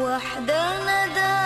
وحدنا ده